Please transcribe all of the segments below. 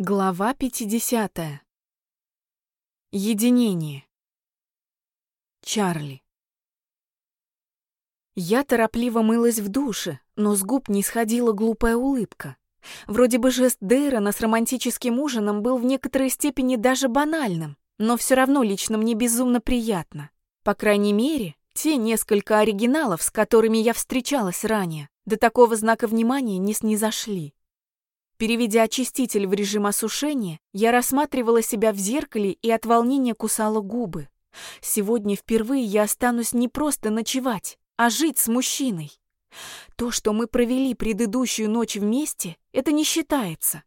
Глава 50. Единение. Чарли. Я торопливо мылась в душе, но с губ не сходила глупая улыбка. Вроде бы жест Дейрона с романтическим ужином был в некоторой степени даже банальным, но все равно лично мне безумно приятно. По крайней мере, те несколько оригиналов, с которыми я встречалась ранее, до такого знака внимания не снизошли. Переведя очиститель в режим осушения, я рассматривала себя в зеркале и от волнения кусала губы. Сегодня впервые я останусь не просто ночевать, а жить с мужчиной. То, что мы провели предыдущую ночь вместе, это не считается.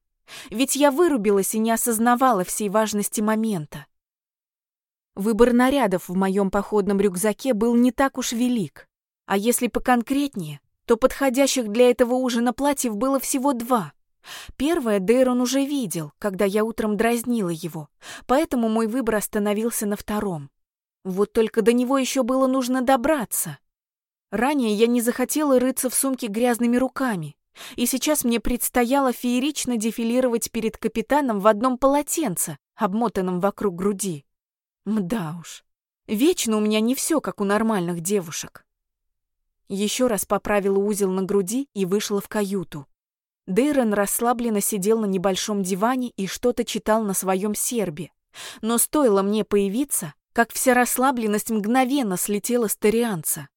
Ведь я вырубилась и не осознавала всей важности момента. Выбор нарядов в моем походном рюкзаке был не так уж велик. А если поконкретнее, то подходящих для этого ужина платьев было всего два — Первое Дейрон уже видел, когда я утром дразнила его, поэтому мой выбор остановился на втором. Вот только до него еще было нужно добраться. Ранее я не захотела рыться в сумке грязными руками, и сейчас мне предстояло феерично дефилировать перед капитаном в одном полотенце, обмотанном вокруг груди. Мда уж. Вечно у меня не все, как у нормальных девушек. Еще раз поправила узел на груди и вышла в каюту. Дейрон расслабленно сидел на небольшом диване и что-то читал на своем сербе. Но стоило мне появиться, как вся расслабленность мгновенно слетела с Торианца.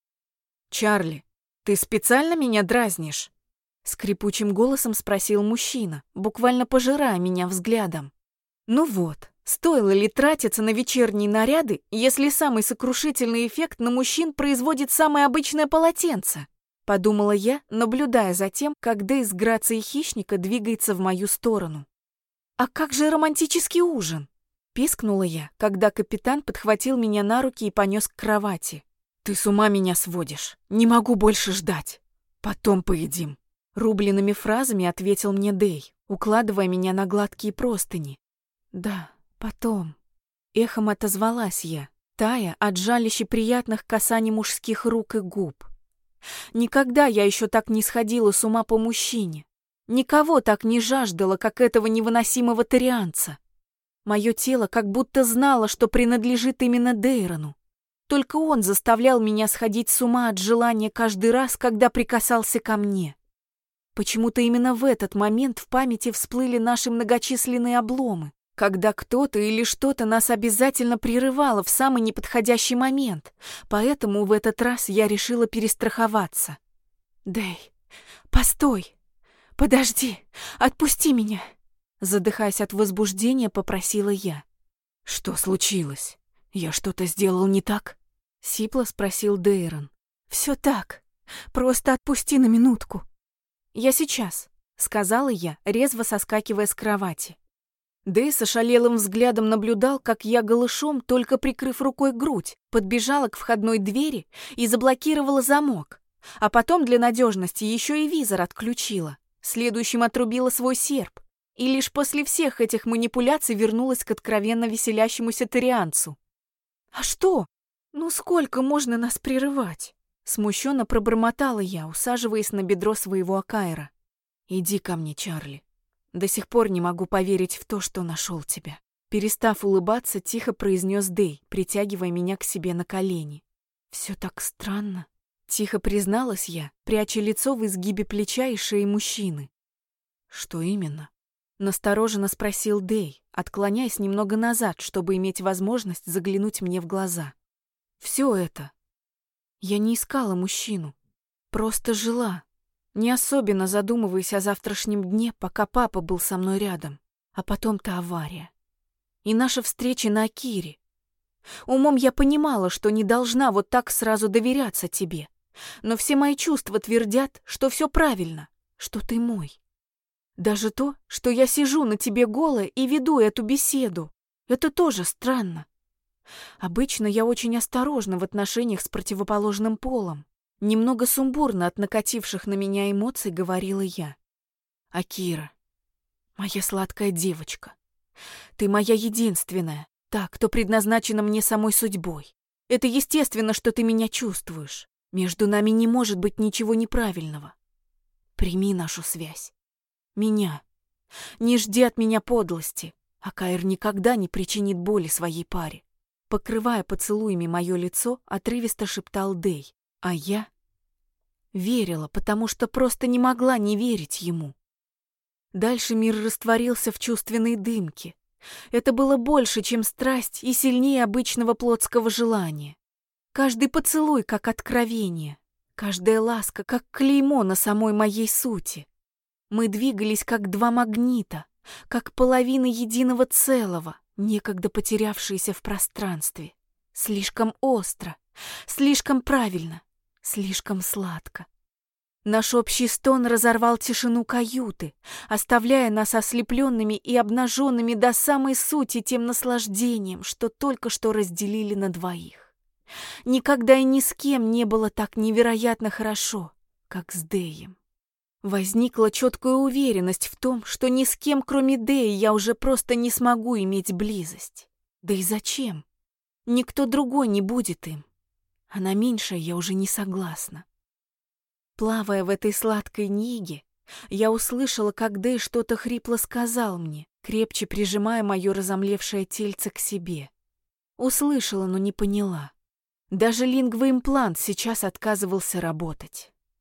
«Чарли, ты специально меня дразнишь?» Скрипучим голосом спросил мужчина, буквально пожирая меня взглядом. «Ну вот, стоило ли тратиться на вечерние наряды, если самый сокрушительный эффект на мужчин производит самое обычное полотенце?» Подумала я, наблюдая за тем, как Дэй с грацией хищника двигается в мою сторону. «А как же романтический ужин?» Пискнула я, когда капитан подхватил меня на руки и понес к кровати. «Ты с ума меня сводишь. Не могу больше ждать. Потом поедим». Рубленными фразами ответил мне Дэй, укладывая меня на гладкие простыни. «Да, потом». Эхом отозвалась я, тая от жалища приятных касаний мужских рук и губ. Никогда я еще так не сходила с ума по мужчине. Никого так не жаждала, как этого невыносимого тарианца. Мое тело как будто знало, что принадлежит именно Дейрону. Только он заставлял меня сходить с ума от желания каждый раз, когда прикасался ко мне. Почему-то именно в этот момент в памяти всплыли наши многочисленные обломы когда кто-то или что-то нас обязательно прерывало в самый неподходящий момент, поэтому в этот раз я решила перестраховаться. «Дэй, постой! Подожди! Отпусти меня!» Задыхаясь от возбуждения, попросила я. «Что случилось? Я что-то сделал не так?» Сипло спросил Дейрон. «Все так. Просто отпусти на минутку». «Я сейчас», — сказала я, резво соскакивая с кровати. Дэй с ошалелым взглядом наблюдал, как я голышом, только прикрыв рукой грудь, подбежала к входной двери и заблокировала замок. А потом для надежности еще и визор отключила. Следующим отрубила свой серп. И лишь после всех этих манипуляций вернулась к откровенно веселящемуся тарианцу. «А что? Ну сколько можно нас прерывать?» Смущенно пробормотала я, усаживаясь на бедро своего Акаира. «Иди ко мне, Чарли», до сих пор не могу поверить в то, что нашел тебя. Перестав улыбаться, тихо произнес Дэй, притягивая меня к себе на колени. Все так странно. Тихо призналась я, пряча лицо в изгибе плеча и шеи мужчины. Что именно? Настороженно спросил Дэй, отклоняясь немного назад, чтобы иметь возможность заглянуть мне в глаза. Все это. Я не искала мужчину. Просто жила, не особенно задумываясь о завтрашнем дне, пока папа был со мной рядом. А потом-то авария. И наша встреча на Акире. Умом я понимала, что не должна вот так сразу доверяться тебе. Но все мои чувства твердят, что все правильно, что ты мой. Даже то, что я сижу на тебе голая и веду эту беседу, это тоже странно. Обычно я очень осторожна в отношениях с противоположным полом. Немного сумбурно от накативших на меня эмоций говорила я. «Акира, моя сладкая девочка, ты моя единственная, та, кто предназначена мне самой судьбой. Это естественно, что ты меня чувствуешь. Между нами не может быть ничего неправильного. Прими нашу связь. Меня. Не жди от меня подлости, а Кайр никогда не причинит боли своей паре. Покрывая поцелуями мое лицо, отрывисто шептал Дей, а я верила, потому что просто не могла не верить ему. Дальше мир растворился в чувственной дымке. Это было больше, чем страсть и сильнее обычного плотского желания. Каждый поцелуй как откровение, каждая ласка как клеймо на самой моей сути. Мы двигались как два магнита, как половина единого целого, некогда потерявшиеся в пространстве. Слишком остро, слишком правильно, слишком сладко. Наш общий стон разорвал тишину каюты, оставляя нас ослепленными и обнаженными до самой сути тем наслаждением, что только что разделили на двоих. Никогда и ни с кем не было так невероятно хорошо, как с Дэем. Возникла четкая уверенность в том, что ни с кем, кроме Дэя, я уже просто не смогу иметь близость. Да и зачем? Никто другой не будет им. А на меньшее я уже не согласна. Плавая в этой сладкой неге, я услышала, как Дэй что-то хрипло сказал мне, крепче прижимая мое разомлевшее тельце к себе. Услышала, но не поняла. Даже лингвоимплант сейчас отказывался работать.